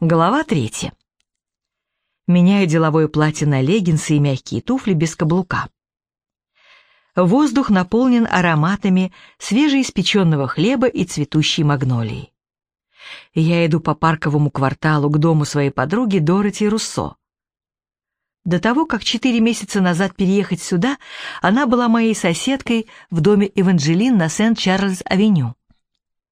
Глава третья. Меняю деловое платье на леггинсы и мягкие туфли без каблука. Воздух наполнен ароматами свежеиспеченного хлеба и цветущей магнолии. Я иду по парковому кварталу к дому своей подруги Дороти Руссо. До того, как четыре месяца назад переехать сюда, она была моей соседкой в доме Эванжелин на Сент-Чарльз-авеню.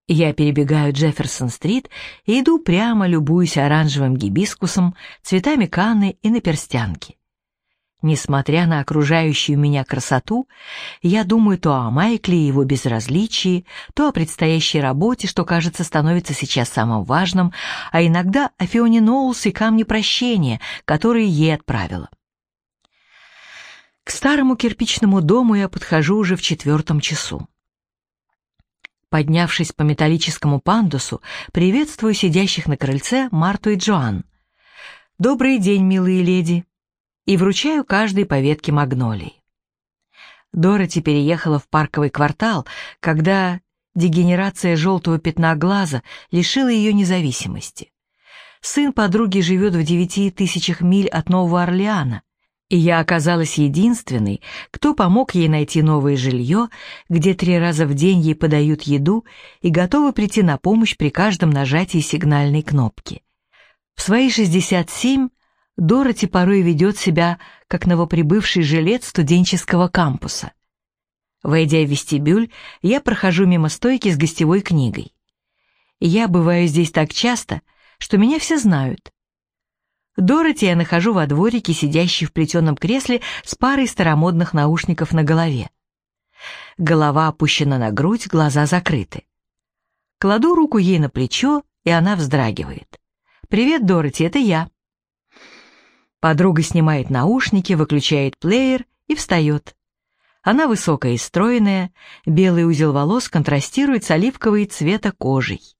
Я перебегаю Джефферсон-стрит и иду прямо, любуясь оранжевым гибискусом, цветами канны и наперстянки. Несмотря на окружающую меня красоту, я думаю то о Майкле и его безразличии, то о предстоящей работе, что, кажется, становится сейчас самым важным, а иногда о Фионе Ноулс и камне прощения, которые ей отправила. К старому кирпичному дому я подхожу уже в четвертом часу. Поднявшись по металлическому пандусу, приветствую сидящих на крыльце Марту и Джоан. «Добрый день, милые леди!» и вручаю каждой по ветке магнолий. Дороти переехала в парковый квартал, когда дегенерация желтого пятна глаза лишила ее независимости. Сын подруги живет в девяти тысячах миль от Нового Орлеана, и я оказалась единственной, кто помог ей найти новое жилье, где три раза в день ей подают еду и готовы прийти на помощь при каждом нажатии сигнальной кнопки. В свои 67 Дороти порой ведет себя, как новоприбывший жилец студенческого кампуса. Войдя в вестибюль, я прохожу мимо стойки с гостевой книгой. Я бываю здесь так часто, что меня все знают. Дороти я нахожу во дворике, сидящей в плетеном кресле с парой старомодных наушников на голове. Голова опущена на грудь, глаза закрыты. Кладу руку ей на плечо, и она вздрагивает. «Привет, Дороти, это я». Подруга снимает наушники, выключает плеер и встает. Она высокая и стройная, белый узел волос контрастирует с оливковой цвета кожей.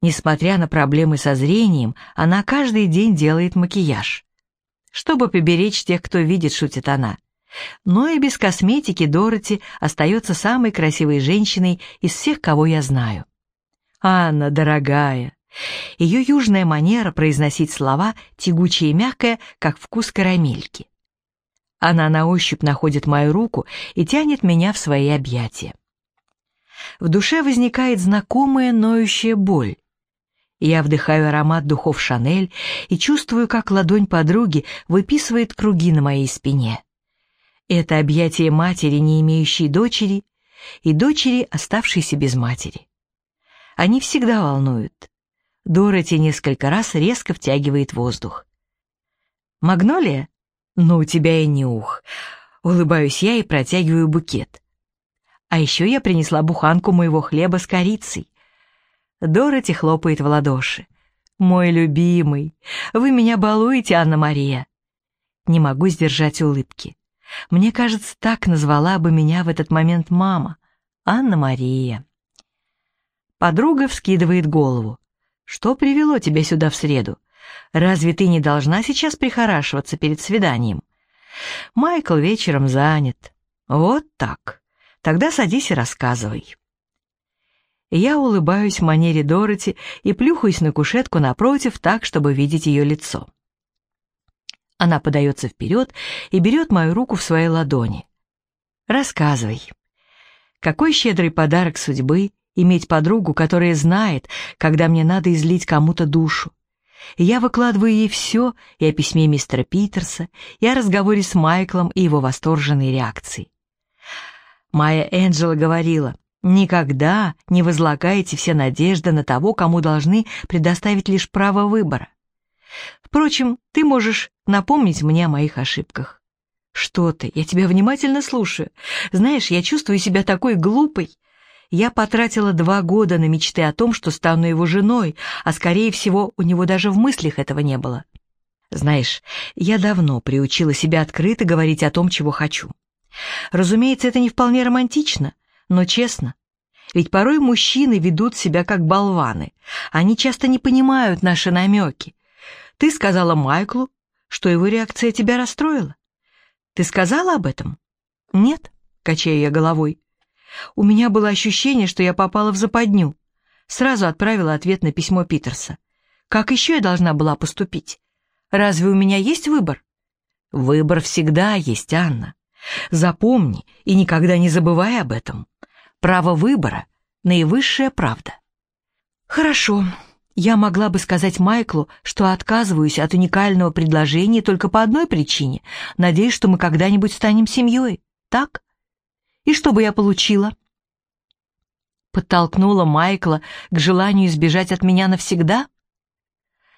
Несмотря на проблемы со зрением, она каждый день делает макияж. Чтобы поберечь тех, кто видит, шутит она. Но и без косметики Дороти остается самой красивой женщиной из всех, кого я знаю. «Анна, дорогая!» Ее южная манера произносить слова тягучая и мягкая, как вкус карамельки. Она на ощупь находит мою руку и тянет меня в свои объятия. В душе возникает знакомая ноющая боль. Я вдыхаю аромат духов Шанель и чувствую, как ладонь подруги выписывает круги на моей спине. Это объятие матери, не имеющей дочери, и дочери, оставшейся без матери. Они всегда волнуют. Дороти несколько раз резко втягивает воздух. «Магнолия? Ну, у тебя и нюх». Улыбаюсь я и протягиваю букет. А еще я принесла буханку моего хлеба с корицей. Дороти хлопает в ладоши. «Мой любимый, вы меня балуете, Анна-Мария». Не могу сдержать улыбки. Мне кажется, так назвала бы меня в этот момент мама. Анна-Мария. Подруга вскидывает голову. «Что привело тебя сюда в среду? Разве ты не должна сейчас прихорашиваться перед свиданием?» «Майкл вечером занят». «Вот так. Тогда садись и рассказывай». Я улыбаюсь манере Дороти и плюхаюсь на кушетку напротив так, чтобы видеть ее лицо. Она подается вперед и берет мою руку в свои ладони. «Рассказывай. Какой щедрый подарок судьбы иметь подругу, которая знает, когда мне надо излить кому-то душу. Я выкладываю ей все и о письме мистера Питерса, и о разговоре с Майклом и его восторженной реакцией. Майя Энджела говорила, Никогда не возлагайте все надежды на того, кому должны предоставить лишь право выбора. Впрочем, ты можешь напомнить мне о моих ошибках. Что ты, я тебя внимательно слушаю. Знаешь, я чувствую себя такой глупой. Я потратила два года на мечты о том, что стану его женой, а скорее всего, у него даже в мыслях этого не было. Знаешь, я давно приучила себя открыто говорить о том, чего хочу. Разумеется, это не вполне романтично, но честно. Ведь порой мужчины ведут себя как болваны. Они часто не понимают наши намеки. Ты сказала Майклу, что его реакция тебя расстроила. Ты сказала об этом? Нет, качаю я головой. У меня было ощущение, что я попала в западню. Сразу отправила ответ на письмо Питерса. Как еще я должна была поступить? Разве у меня есть выбор? Выбор всегда есть, Анна. Запомни и никогда не забывай об этом. Право выбора — наивысшая правда. Хорошо, я могла бы сказать Майклу, что отказываюсь от уникального предложения только по одной причине. Надеюсь, что мы когда-нибудь станем семьей. Так? И что бы я получила? Подтолкнула Майкла к желанию избежать от меня навсегда?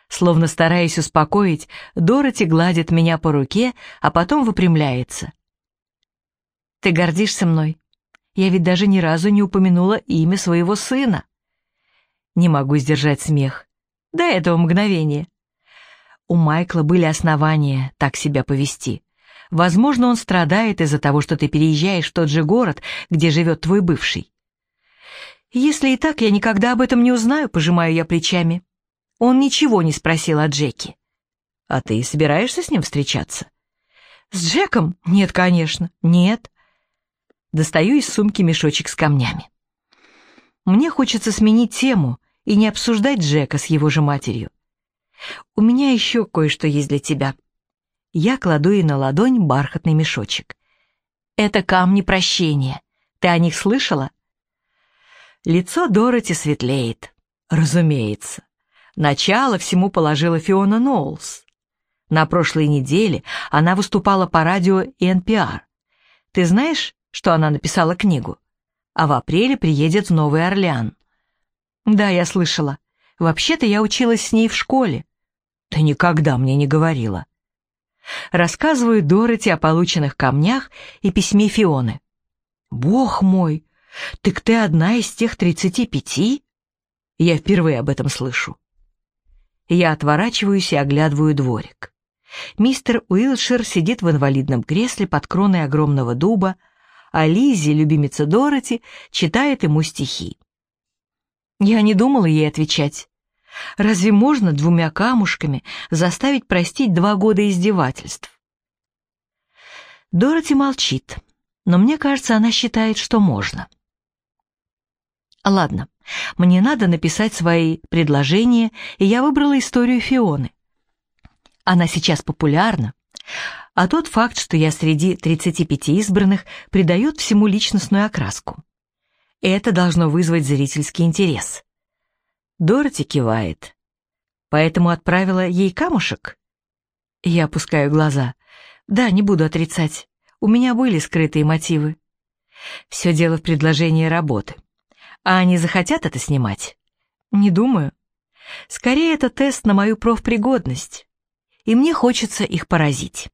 Словно стараясь успокоить, Дороти гладит меня по руке, а потом выпрямляется. «Ты гордишься мной? Я ведь даже ни разу не упомянула имя своего сына». Не могу сдержать смех. До этого мгновения. У Майкла были основания так себя повести. Возможно, он страдает из-за того, что ты переезжаешь в тот же город, где живет твой бывший. Если и так, я никогда об этом не узнаю, пожимаю я плечами. Он ничего не спросил о Джеки. А ты собираешься с ним встречаться? С Джеком? Нет, конечно. Нет. Достаю из сумки мешочек с камнями. Мне хочется сменить тему и не обсуждать Джека с его же матерью. У меня еще кое-что есть для тебя. Я кладу ей на ладонь бархатный мешочек. Это камни прощения. Ты о них слышала? Лицо Дороти светлеет. Разумеется. Начало всему положила Фиона Ноулс. На прошлой неделе она выступала по радио и NPR. Ты знаешь, что она написала книгу? а в апреле приедет в Новый Орлеан. Да, я слышала. Вообще-то я училась с ней в школе. Ты никогда мне не говорила. Рассказываю Дороти о полученных камнях и письме Фионы. Бог мой, так ты одна из тех тридцати пяти? Я впервые об этом слышу. Я отворачиваюсь и оглядываю дворик. Мистер Уилшир сидит в инвалидном кресле под кроной огромного дуба, а Лизи, любимица Дороти, читает ему стихи. Я не думала ей отвечать. Разве можно двумя камушками заставить простить два года издевательств? Дороти молчит, но мне кажется, она считает, что можно. Ладно, мне надо написать свои предложения, и я выбрала историю Фионы. Она сейчас популярна, а тот факт, что я среди 35 избранных, придает всему личностную окраску. Это должно вызвать зрительский интерес. Дороти кивает. Поэтому отправила ей камушек? Я опускаю глаза. Да, не буду отрицать. У меня были скрытые мотивы. Все дело в предложении работы. А они захотят это снимать? Не думаю. Скорее, это тест на мою профпригодность. И мне хочется их поразить.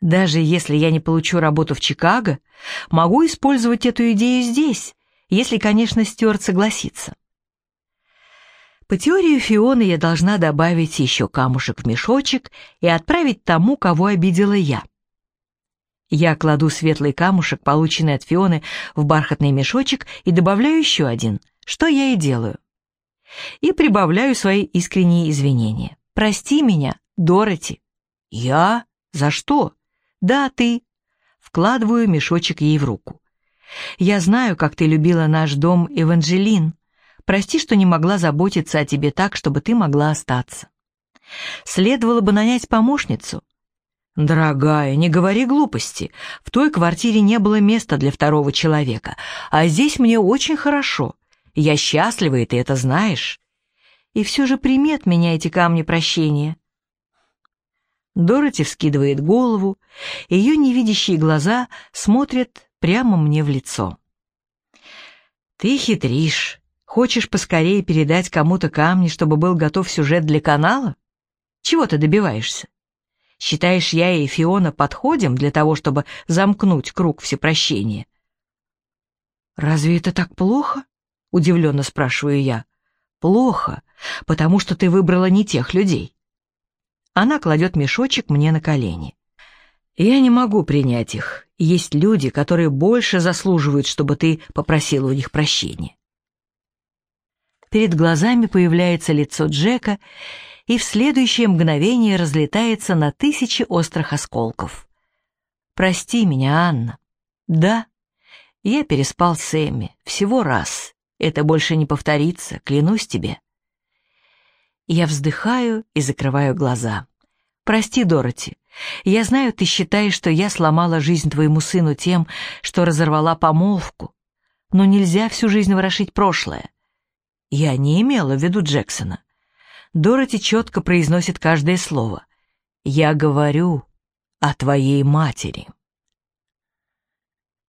Даже если я не получу работу в Чикаго, могу использовать эту идею здесь, если, конечно, Стюарт согласится. По теории Фионы я должна добавить еще камушек в мешочек и отправить тому, кого обидела я. Я кладу светлый камушек, полученный от Фионы, в бархатный мешочек и добавляю еще один, что я и делаю. И прибавляю свои искренние извинения. «Прости меня, Дороти». «Я? За что?» «Да, ты». Вкладываю мешочек ей в руку. «Я знаю, как ты любила наш дом, Эванжелин. Прости, что не могла заботиться о тебе так, чтобы ты могла остаться. Следовало бы нанять помощницу». «Дорогая, не говори глупости. В той квартире не было места для второго человека, а здесь мне очень хорошо. Я счастлива, и ты это знаешь. И все же прими от меня эти камни прощения. Дороти вскидывает голову, ее невидящие глаза смотрят прямо мне в лицо. «Ты хитришь. Хочешь поскорее передать кому-то камни, чтобы был готов сюжет для канала? Чего ты добиваешься? Считаешь, я и Фиона подходим для того, чтобы замкнуть круг всепрощения?» «Разве это так плохо?» — удивленно спрашиваю я. «Плохо, потому что ты выбрала не тех людей. Она кладет мешочек мне на колени. Я не могу принять их. Есть люди, которые больше заслуживают, чтобы ты попросила у них прощения. Перед глазами появляется лицо Джека, и в следующее мгновение разлетается на тысячи острых осколков. «Прости меня, Анна». «Да, я переспал с Эмми всего раз. Это больше не повторится, клянусь тебе». Я вздыхаю и закрываю глаза. «Прости, Дороти. Я знаю, ты считаешь, что я сломала жизнь твоему сыну тем, что разорвала помолвку. Но нельзя всю жизнь ворошить прошлое. Я не имела в виду Джексона. Дороти четко произносит каждое слово. Я говорю о твоей матери.